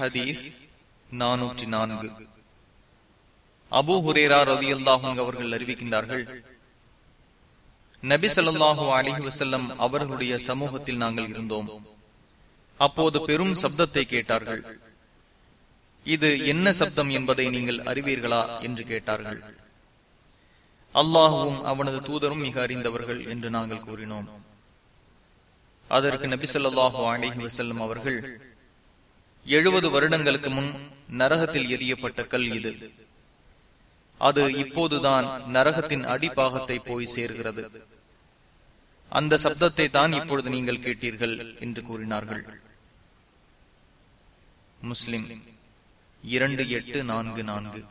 ஹதீஸ் நானூற்றி நான்கு அபு ஹுரேரா ரவி அவர்கள் அறிவிக்கின்றார்கள் நபி ஸல்லல்லாஹு அலிஹி வசல்லம் அவர்களுடைய சமூகத்தில் நாங்கள் இருந்தோம். அப்போது பெரும் சப்தத்தை கேட்டார்கள். இது என்ன சப்தம் என்பதை நீங்கள் அறிவீர்களா என்று கேட்டார்கள். அல்லாஹுவும் அவனது தூதரும் மிக அறிந்தவர்கள் என்று நாங்கள் கூறினோம். அதற்கு நபி சொல்லாஹு அலிஹி வசல்லம் அவர்கள் எழுபது வருடங்களுக்கு முன் நரகத்தில் எரியப்பட்ட கல் இது. அது இப்போதுதான் நரகத்தின் அடிப்பாகத்தை போய் சேர்கிறது. அந்த சப்தத்தை தான் இப்பொழுது நீங்கள் கேட்டீர்கள் என்று கூறினார்கள். முஸ்லிம் இரண்டு எட்டு நான்கு நான்கு.